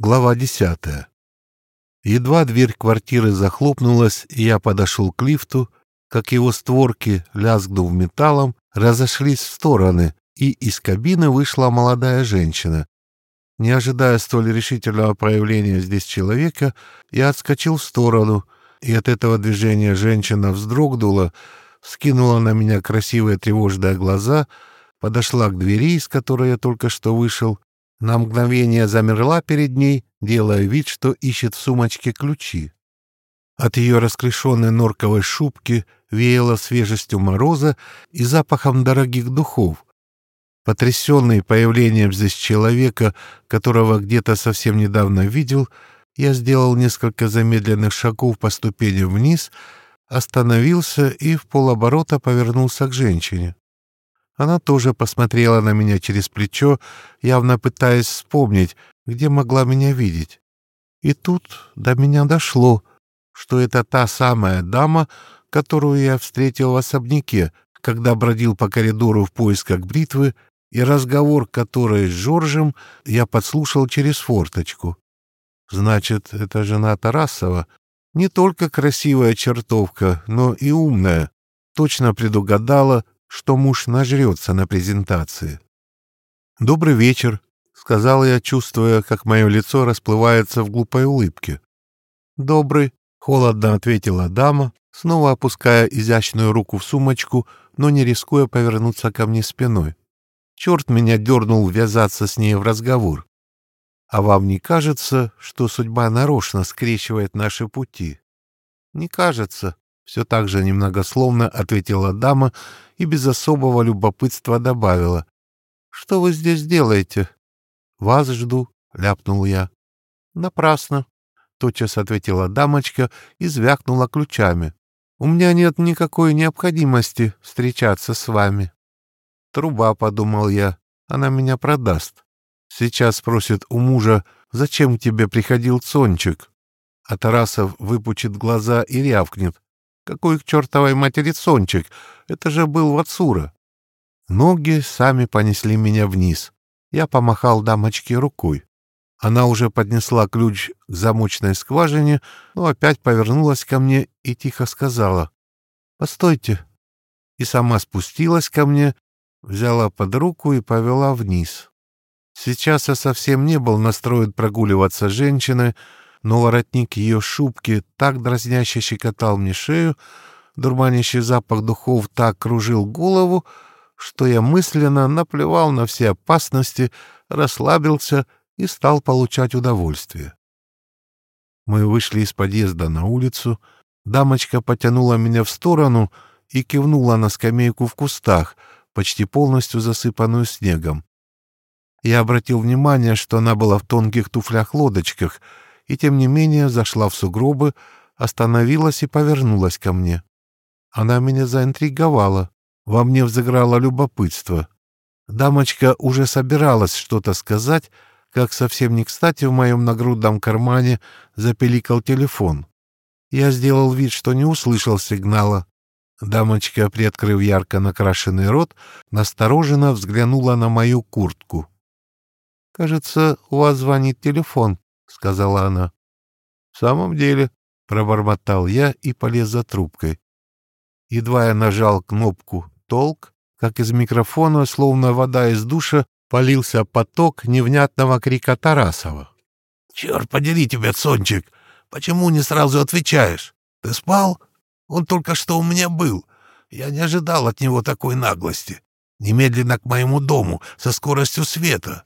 Глава десятая. Едва дверь квартиры захлопнулась, и я подошел к лифту, как его створки, лязгнув металлом, разошлись в стороны, и из кабины вышла молодая женщина. Не ожидая столь решительного проявления здесь человека, я отскочил в сторону, и от этого движения женщина вздрогнула, скинула на меня красивые тревожные глаза, подошла к двери, из которой я только что вышел, на мгновение замерла перед ней, делая вид, что ищет в сумочке ключи. От ее расклешенной норковой шубки веяло свежестью мороза и запахом дорогих духов. Потрясенный появлением здесь человека, которого где-то совсем недавно видел, я сделал несколько замедленных шагов по ступеням вниз, остановился и в полоборота повернулся к женщине. Она тоже посмотрела на меня через плечо, явно пытаясь вспомнить, где могла меня видеть. И тут до меня дошло, что это та самая дама, которую я встретил в особняке, когда бродил по коридору в поисках бритвы, и разговор который с Жоржем я подслушал через форточку. Значит, это жена Тарасова. Не только красивая чертовка, но и умная. Точно предугадала, что муж нажрется на презентации. «Добрый вечер», — сказал я, чувствуя, как мое лицо расплывается в глупой улыбке. «Добрый», — холодно ответила дама, снова опуская изящную руку в сумочку, но не рискуя повернуться ко мне спиной. Черт меня дернул ввязаться с ней в разговор. А вам не кажется, что судьба нарочно скрещивает наши пути? Не кажется, все так же немногословно ответила дама и без особого любопытства добавила. «Что вы здесь делаете?» «Вас жду», — ляпнул я. «Напрасно», — тотчас ответила дамочка и звякнула ключами. «У меня нет никакой необходимости встречаться с вами». «Труба», — подумал я, — «она меня продаст. Сейчас спросит у мужа, зачем к тебе приходил Цончик?» А Тарасов выпучит глаза и рявкнет. Какой к чертовой матери сончик? Это же был Вацура. Ноги сами понесли меня вниз. Я помахал дамочке рукой. Она уже поднесла ключ к замочной скважине, но опять повернулась ко мне и тихо сказала «Постойте». И сама спустилась ко мне, взяла под руку и повела вниз. Сейчас я совсем не был настроен прогуливаться с женщиной, но воротник ее шубки так дразняще щекотал мне шею, дурманящий запах духов так кружил голову, что я мысленно наплевал на все опасности, расслабился и стал получать удовольствие. Мы вышли из подъезда на улицу, дамочка потянула меня в сторону и кивнула на скамейку в кустах, почти полностью засыпанную снегом. Я обратил внимание, что она была в тонких туфлях-лодочках — и тем не менее зашла в сугробы, остановилась и повернулась ко мне. Она меня заинтриговала, во мне взыграло любопытство. Дамочка уже собиралась что-то сказать, как совсем не кстати в моем нагрудном кармане запеликал телефон. Я сделал вид, что не услышал сигнала. Дамочка, приоткрыв ярко накрашенный рот, настороженно взглянула на мою куртку. «Кажется, у вас звонит телефон», — сказала она. — В самом деле, — пробормотал я и полез за трубкой. Едва я нажал кнопку «Толк», как из микрофона, словно вода из душа, полился поток невнятного крика Тарасова. — Черт подери тебя, Сончик! Почему не сразу отвечаешь? Ты спал? Он только что у меня был. Я не ожидал от него такой наглости. Немедленно к моему дому, со скоростью света.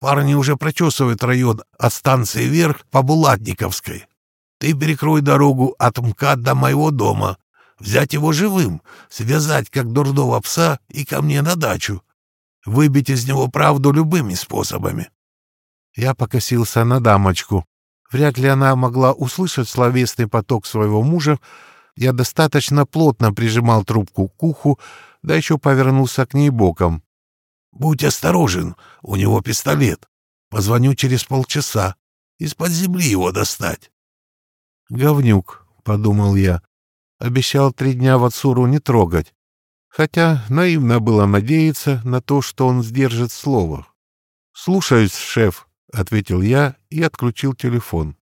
Парни уже прочесывают район от станции вверх по Булатниковской. Ты перекрой дорогу от МКАД до моего дома. Взять его живым, связать как дурного пса и ко мне на дачу. Выбить из него правду любыми способами. Я покосился на дамочку. Вряд ли она могла услышать словесный поток своего мужа. Я достаточно плотно прижимал трубку к уху, да еще повернулся к ней боком. Будь осторожен, у него пистолет. Позвоню через полчаса. Из-под земли его достать. Говнюк, — подумал я. Обещал три дня в Ацуру не трогать. Хотя наивно было надеяться на то, что он сдержит слово. «Слушаюсь, шеф», — ответил я и отключил телефон.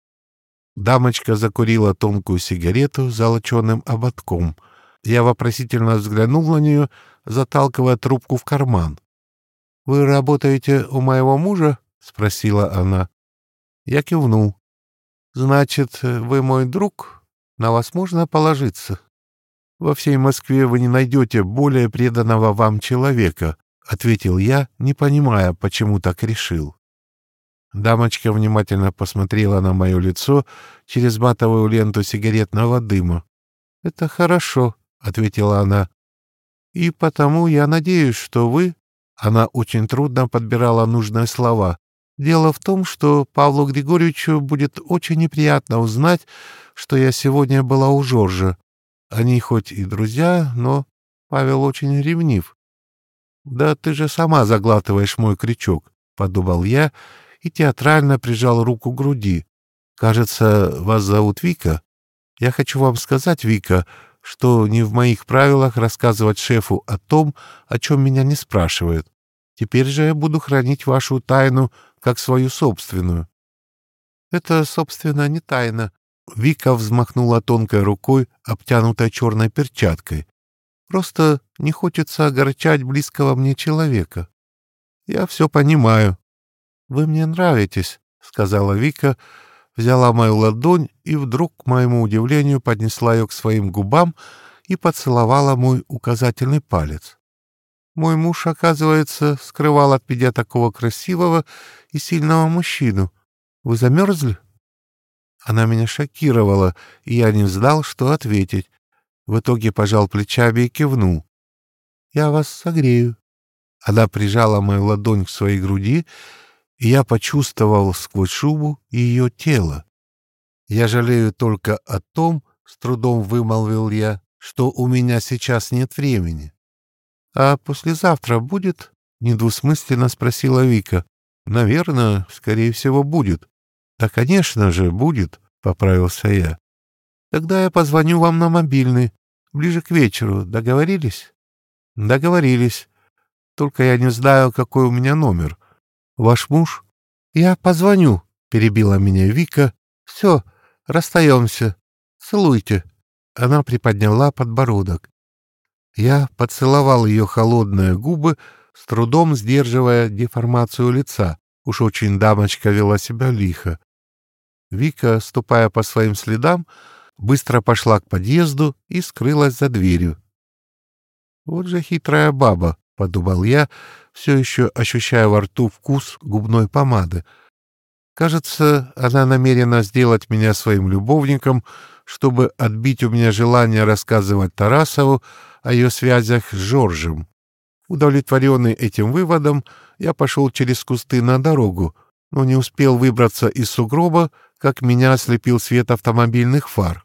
Дамочка закурила тонкую сигарету золоченым ободком. Я вопросительно взглянул на нее, заталкивая трубку в карман. «Вы работаете у моего мужа?» — спросила она. Я кивнул. «Значит, вы мой друг? На вас можно положиться?» «Во всей Москве вы не найдете более преданного вам человека», — ответил я, не понимая, почему так решил. Дамочка внимательно посмотрела на мое лицо через матовую ленту сигаретного дыма. «Это хорошо», — ответила она. «И потому я надеюсь, что вы...» Она очень трудно подбирала нужные слова. «Дело в том, что Павлу Григорьевичу будет очень неприятно узнать, что я сегодня была у Жоржа. Они хоть и друзья, но Павел очень ревнив. «Да ты же сама заглатываешь мой крючок», — подумал я и театрально прижал руку к груди. «Кажется, вас зовут Вика. Я хочу вам сказать, Вика, что не в моих правилах рассказывать шефу о том, о чем меня не спрашивают. Теперь же я буду хранить вашу тайну как свою собственную». «Это, собственно, не тайна», Вика взмахнула тонкой рукой, обтянутой черной перчаткой. «Просто не хочется огорчать близкого мне человека. Я все понимаю». «Вы мне нравитесь», — сказала Вика, взяла мою ладонь и вдруг, к моему удивлению, поднесла ее к своим губам и поцеловала мой указательный палец. Мой муж, оказывается, скрывал от меня такого красивого и сильного мужчину. Вы замерзли? Она меня шокировала, и я не знал, что ответить. В итоге пожал плечами и кивнул. «Я вас согрею». Она прижала мою ладонь к своей груди, и я почувствовал сквозь шубу ее тело. «Я жалею только о том, — с трудом вымолвил я, — что у меня сейчас нет времени». «А послезавтра будет?» — недвусмысленно спросила Вика. «Наверное, скорее всего, будет. Да, конечно же, будет, поправился я. Тогда я позвоню вам на мобильный. Ближе к вечеру. Договорились? Договорились. Только я не знаю, какой у меня номер. Ваш муж? Я позвоню, перебила меня Вика. Все, расстаемся. Целуйте. Она приподняла подбородок. Я поцеловал ее холодные губы, с трудом сдерживая деформацию лица. Уж очень дамочка вела себя лихо. Вика, ступая по своим следам, быстро пошла к подъезду и скрылась за дверью. «Вот же хитрая баба», — подумал я, все еще ощущая во рту вкус губной помады. «Кажется, она намерена сделать меня своим любовником, чтобы отбить у меня желание рассказывать Тарасову о ее связях с Жоржем. Удовлетворенный этим выводом, я пошел через кусты на дорогу, но не успел выбраться из сугроба, как меня ослепил свет автомобильных фар.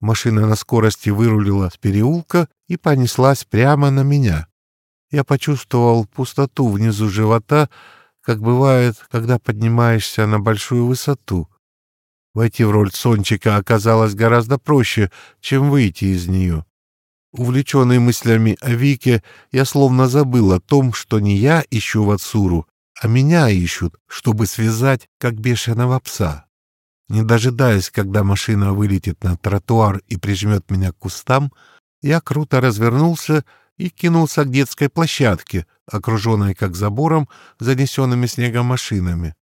Машина на скорости вырулила с переулка и понеслась прямо на меня. Я почувствовал пустоту внизу живота, как бывает, когда поднимаешься на большую высоту. Войти в роль Сончика оказалось гораздо проще, чем выйти из нее. Увлеченный мыслями о Вике, я словно забыл о том, что не я ищу Вацуру, а меня ищут, чтобы связать, как бешеного пса. Не дожидаясь, когда машина вылетит на тротуар и прижмет меня к кустам, я круто развернулся и кинулся к детской площадке, окруженной как забором, занесенными снегом машинами.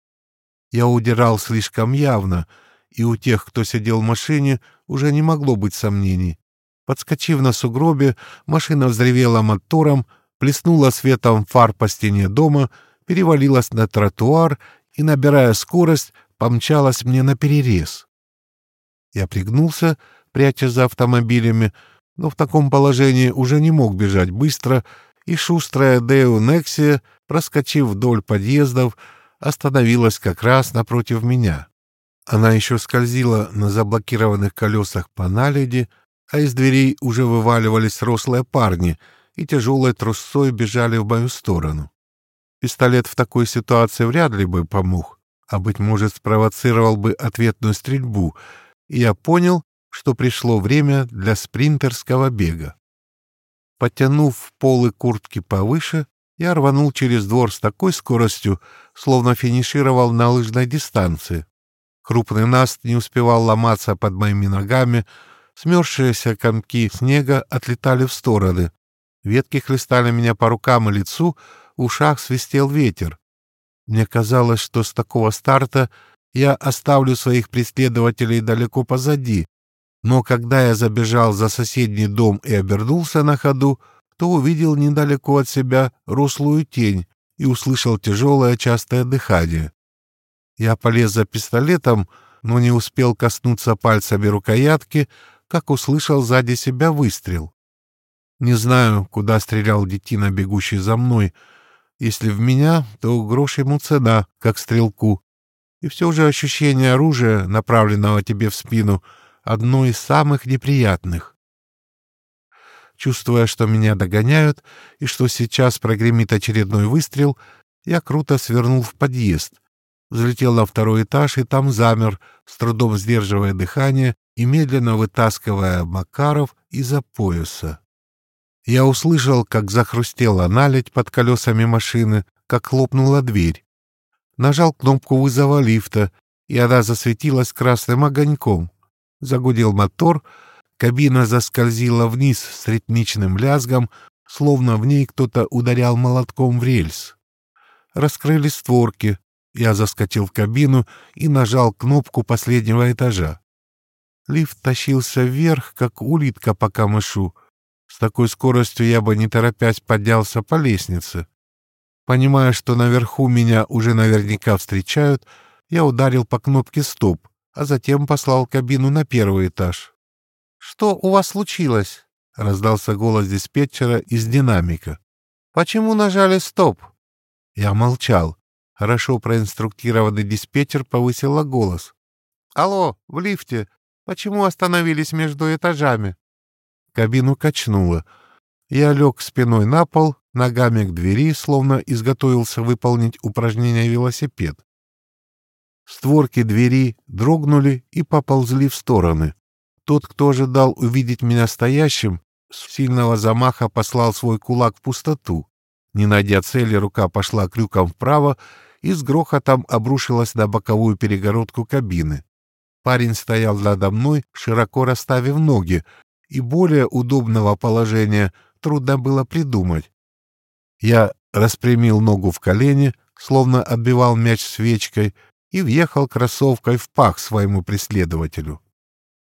Я удирал слишком явно, и у тех, кто сидел в машине, уже не могло быть сомнений. Подскочив на сугробе, машина взревела мотором, плеснула светом фар по стене дома, перевалилась на тротуар и, набирая скорость, помчалась мне на перерез. Я пригнулся, прячась за автомобилями, но в таком положении уже не мог бежать быстро, и шустрая Део Нексия, проскочив вдоль подъездов, остановилась как раз напротив меня. Она еще скользила на заблокированных колесах по наледи, а из дверей уже вываливались рослые парни и тяжелой трусцой бежали в мою сторону. Пистолет в такой ситуации вряд ли бы помог а, быть может, спровоцировал бы ответную стрельбу, и я понял, что пришло время для спринтерского бега. Подтянув полы куртки повыше, я рванул через двор с такой скоростью, словно финишировал на лыжной дистанции. Крупный наст не успевал ломаться под моими ногами, смерзшиеся комки снега отлетали в стороны. Ветки хлестали меня по рукам и лицу, в ушах свистел ветер. Мне казалось, что с такого старта я оставлю своих преследователей далеко позади, но когда я забежал за соседний дом и обернулся на ходу, то увидел недалеко от себя рослую тень и услышал тяжелое частое дыхание. Я полез за пистолетом, но не успел коснуться пальцами рукоятки, как услышал сзади себя выстрел. Не знаю, куда стрелял детина, бегущий за мной. Если в меня, то грош ему цена, как стрелку. И все же ощущение оружия, направленного тебе в спину, одно из самых неприятных. Чувствуя, что меня догоняют и что сейчас прогремит очередной выстрел, я круто свернул в подъезд, взлетел на второй этаж и там замер, с трудом сдерживая дыхание и медленно вытаскивая Макаров из-за пояса. Я услышал, как захрустела наледь под колесами машины, как хлопнула дверь. Нажал кнопку вызова лифта, и она засветилась красным огоньком. Загудел мотор — Кабина заскользила вниз с ритмичным лязгом, словно в ней кто-то ударял молотком в рельс. Раскрылись створки. Я заскочил в кабину и нажал кнопку последнего этажа. Лифт тащился вверх, как улитка по камышу. С такой скоростью я бы, не торопясь, поднялся по лестнице. Понимая, что наверху меня уже наверняка встречают, я ударил по кнопке «Стоп», а затем послал кабину на первый этаж. «Что у вас случилось?» — раздался голос диспетчера из динамика. «Почему нажали «стоп»?» Я молчал. Хорошо проинструктированный диспетчер повысила голос. «Алло, в лифте. Почему остановились между этажами?» Кабину качнуло. Я лег спиной на пол, ногами к двери, словно изготовился выполнить упражнение велосипед. Створки двери дрогнули и поползли в стороны. Тот, кто ожидал увидеть меня стоящим, с сильного замаха послал свой кулак в пустоту. Не найдя цели, рука пошла крюком вправо и с грохотом обрушилась на боковую перегородку кабины. Парень стоял надо мной, широко расставив ноги, и более удобного положения трудно было придумать. Я распрямил ногу в колени, словно отбивал мяч свечкой, и въехал кроссовкой в пах своему преследователю.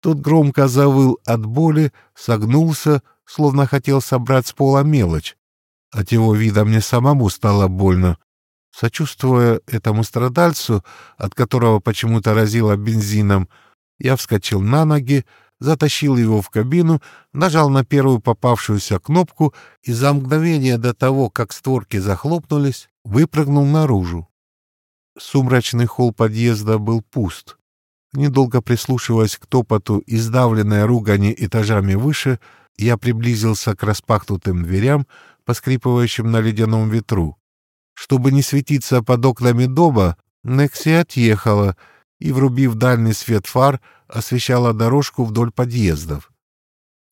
Тот громко завыл от боли, согнулся, словно хотел собрать с пола мелочь. От его вида мне самому стало больно. Сочувствуя этому страдальцу, от которого почему-то разило бензином, я вскочил на ноги, затащил его в кабину, нажал на первую попавшуюся кнопку и за мгновение до того, как створки захлопнулись, выпрыгнул наружу. Сумрачный холл подъезда был пуст. Недолго прислушиваясь к топоту и сдавленной ругани этажами выше, я приблизился к распахнутым дверям, поскрипывающим на ледяном ветру. Чтобы не светиться под окнами дома, Некси отъехала и, врубив дальний свет фар, освещала дорожку вдоль подъездов.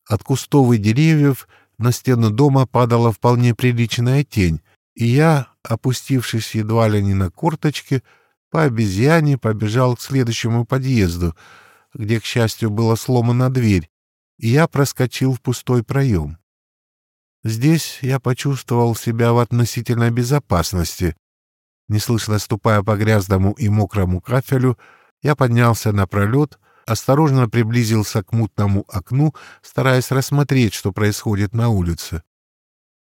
От кустов и деревьев на стену дома падала вполне приличная тень, и я, опустившись едва ли не на корточки, по обезьяне побежал к следующему подъезду, где, к счастью, была сломана дверь, и я проскочил в пустой проем. Здесь я почувствовал себя в относительной безопасности. Неслышно ступая по грязному и мокрому кафелю, я поднялся на пролет, осторожно приблизился к мутному окну, стараясь рассмотреть, что происходит на улице.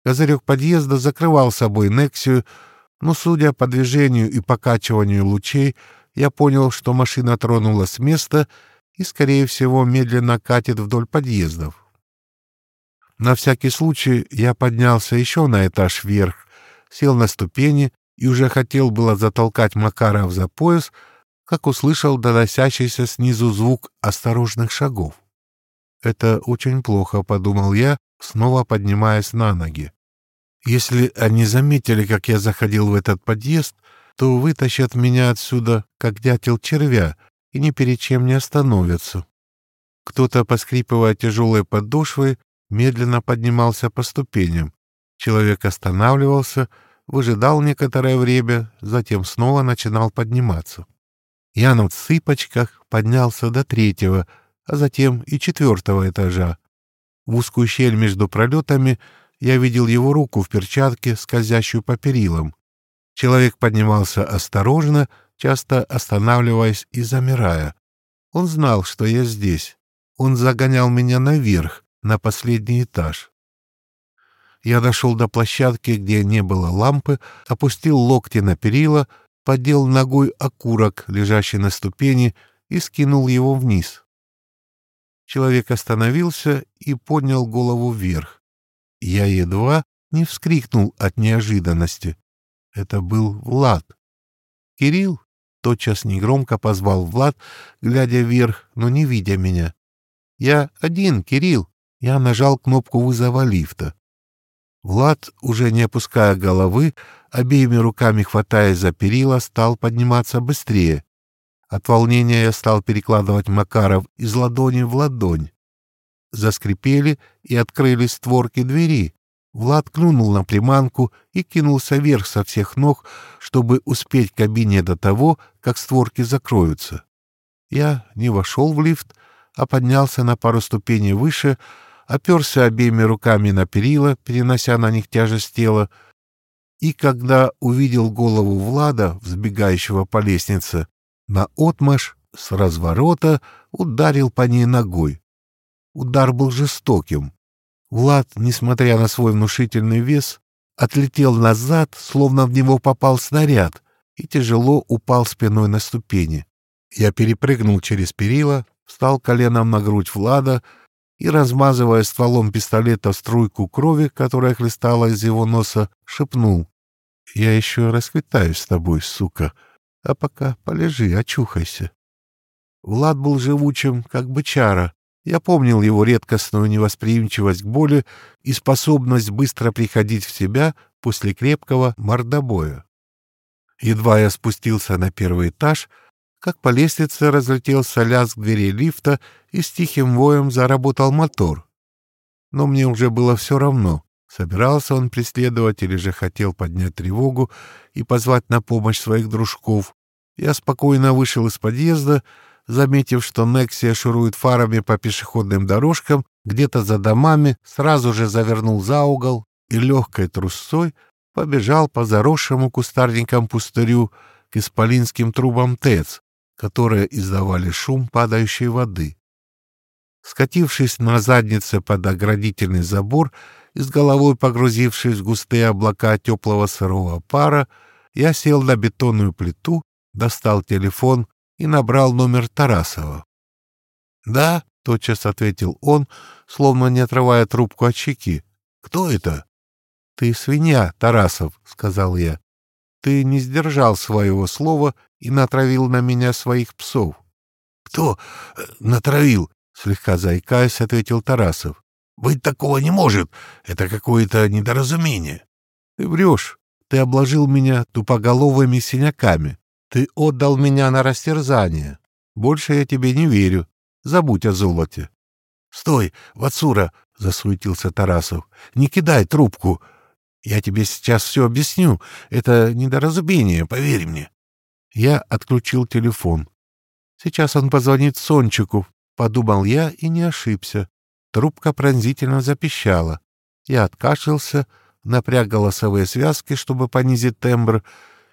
Козырек подъезда закрывал собой Нексию, но, судя по движению и покачиванию лучей, я понял, что машина тронулась с места и, скорее всего, медленно катит вдоль подъездов. На всякий случай я поднялся еще на этаж вверх, сел на ступени и уже хотел было затолкать Макаров за пояс, как услышал доносящийся снизу звук осторожных шагов. «Это очень плохо», — подумал я, снова поднимаясь на ноги. Если они заметили, как я заходил в этот подъезд, то вытащат меня отсюда, как дятел червя, и ни перед чем не остановятся. Кто-то, поскрипывая тяжелой подошвой, медленно поднимался по ступеням. Человек останавливался, выжидал некоторое время, затем снова начинал подниматься. Я на цыпочках поднялся до третьего, а затем и четвертого этажа. В узкую щель между пролетами я видел его руку в перчатке, скользящую по перилам. Человек поднимался осторожно, часто останавливаясь и замирая. Он знал, что я здесь. Он загонял меня наверх, на последний этаж. Я дошел до площадки, где не было лампы, опустил локти на перила, поддел ногой окурок, лежащий на ступени, и скинул его вниз. Человек остановился и поднял голову вверх. Я едва не вскрикнул от неожиданности. Это был Влад. «Кирилл?» — тотчас негромко позвал Влад, глядя вверх, но не видя меня. «Я один, Кирилл!» Я нажал кнопку вызова лифта. Влад, уже не опуская головы, обеими руками хватаясь за перила, стал подниматься быстрее. От волнения я стал перекладывать Макаров из ладони в ладонь. Заскрипели и открылись створки двери. Влад клюнул на приманку и кинулся вверх со всех ног, чтобы успеть к кабине до того, как створки закроются. Я не вошел в лифт, а поднялся на пару ступеней выше, оперся обеими руками на перила, перенося на них тяжесть тела, и когда увидел голову Влада, взбегающего по лестнице, на отмаш с разворота ударил по ней ногой. Удар был жестоким. Влад, несмотря на свой внушительный вес, отлетел назад, словно в него попал снаряд, и тяжело упал спиной на ступени. Я перепрыгнул через перила, встал коленом на грудь Влада, и, размазывая стволом пистолета струйку крови, которая хлестала из его носа, шепнул. «Я еще расквитаюсь с тобой, сука, а пока полежи, очухайся». Влад был живучим, как бычара. Я помнил его редкостную невосприимчивость к боли и способность быстро приходить в себя после крепкого мордобоя. Едва я спустился на первый этаж — как по лестнице разлетелся лязг двери лифта и с тихим воем заработал мотор. Но мне уже было все равно, собирался он преследовать или же хотел поднять тревогу и позвать на помощь своих дружков. Я спокойно вышел из подъезда, заметив, что Нексия шурует фарами по пешеходным дорожкам, где-то за домами, сразу же завернул за угол и легкой трусцой побежал по заросшему кустарникам пустырю к исполинским трубам ТЭЦ, которые издавали шум падающей воды. Скатившись на заднице под оградительный забор и с головой погрузившись в густые облака теплого сырого пара, я сел на бетонную плиту, достал телефон и набрал номер Тарасова. «Да», — тотчас ответил он, словно не отрывая трубку от щеки. «Кто это?» «Ты свинья, Тарасов», — сказал я. Ты не сдержал своего слова и натравил на меня своих псов. — Кто э, натравил? — слегка заикаясь, ответил Тарасов. — Быть такого не может. Это какое-то недоразумение. — Ты врешь. Ты обложил меня тупоголовыми синяками. Ты отдал меня на растерзание. Больше я тебе не верю. Забудь о золоте. — Стой, Вацура! — засуетился Тарасов. — Не кидай трубку. Я тебе сейчас все объясню. Это недоразумение, поверь мне. Я отключил телефон. Сейчас он позвонит Сончику, подумал я и не ошибся. Трубка пронзительно запищала. Я откашлялся, напряг голосовые связки, чтобы понизить тембр,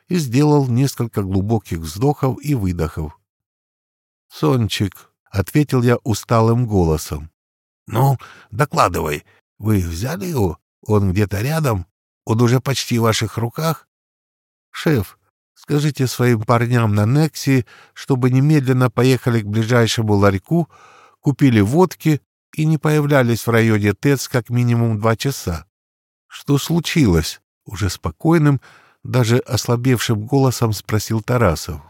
и сделал несколько глубоких вздохов и выдохов. «Сончик», — ответил я усталым голосом. «Ну, докладывай. Вы взяли его? Он где-то рядом?» Он уже почти в ваших руках? Шеф, скажите своим парням на Некси, чтобы немедленно поехали к ближайшему ларьку, купили водки и не появлялись в районе ТЭЦ как минимум два часа. Что случилось? Уже спокойным, даже ослабевшим голосом спросил Тарасов.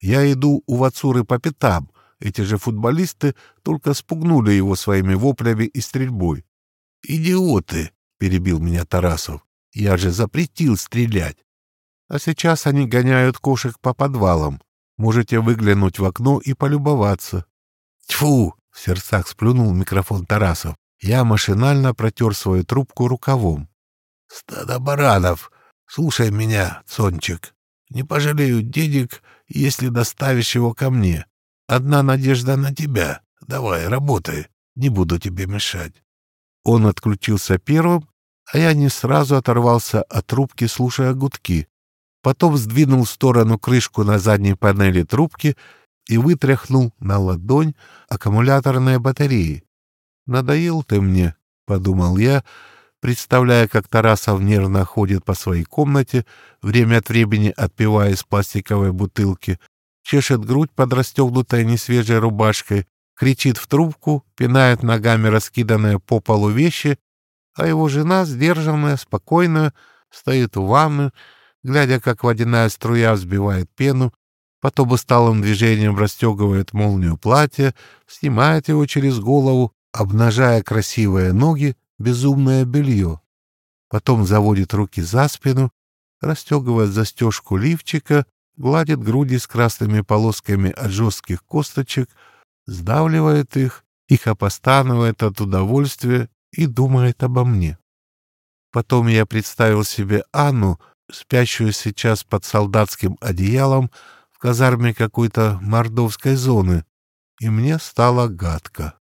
Я иду у Вацуры по пятам. Эти же футболисты только спугнули его своими воплями и стрельбой. «Идиоты!» — перебил меня Тарасов. Я же запретил стрелять. А сейчас они гоняют кошек по подвалам. Можете выглянуть в окно и полюбоваться. Тьфу! В сердцах сплюнул микрофон Тарасов. Я машинально протер свою трубку рукавом. Стадо баранов! Слушай меня, Цончик. Не пожалею денег, если доставишь его ко мне. Одна надежда на тебя. Давай, работай. Не буду тебе мешать. Он отключился первым, а я не сразу оторвался от трубки, слушая гудки. Потом сдвинул в сторону крышку на задней панели трубки и вытряхнул на ладонь аккумуляторные батареи. «Надоел ты мне», — подумал я, представляя, как Тарасов нервно ходит по своей комнате, время от времени отпивая из пластиковой бутылки, чешет грудь под расстегнутой несвежей рубашкой, кричит в трубку, пинает ногами раскиданные по полу вещи, а его жена, сдержанная, спокойная, стоит у ванны, глядя, как водяная струя взбивает пену, потом усталым движением расстегивает молнию платья, снимает его через голову, обнажая красивые ноги, безумное белье. Потом заводит руки за спину, расстегивает застежку лифчика, гладит груди с красными полосками от жестких косточек, сдавливает их, тихо постанывает от удовольствия и думает обо мне. Потом я представил себе Анну, спящую сейчас под солдатским одеялом казарме какой-то мордовской зоны, и мне стало гадко.